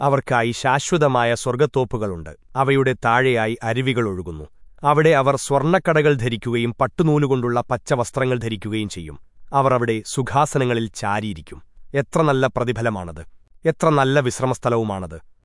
അവർക്കായി ശാശ്വതമായ സ്വർഗത്തോപ്പുകളുണ്ട്. അവയുടെ താഴെയായി അരുവികൾ ഒഴുകുന്നു. അവിടെ അവർ സ്വർണക്കടകൾ ധരിക്കുകയും പട്ടുനൂലുകൊണ്ടുള്ള പച്ചവസ്ത്രങ്ങൾ ധരിക്കുകയും ചെയ്യും. അവർ അവിടെ സുഖാസനങ്ങളിൽ ചാരിയിരിക്കും. എത്ര നല്ല പ്രതിഫലമാണത്. എത്ര നല്ല വിശ്രമസ്ഥലവുമാണത്.